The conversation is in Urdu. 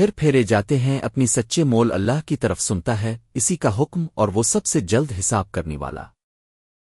پھر پھیرے جاتے ہیں، اپنی سچے مول اللہ کی طرف سنتا ہے، اسی کا حکم اور وہ سب سے جلد حساب کرنے والا۔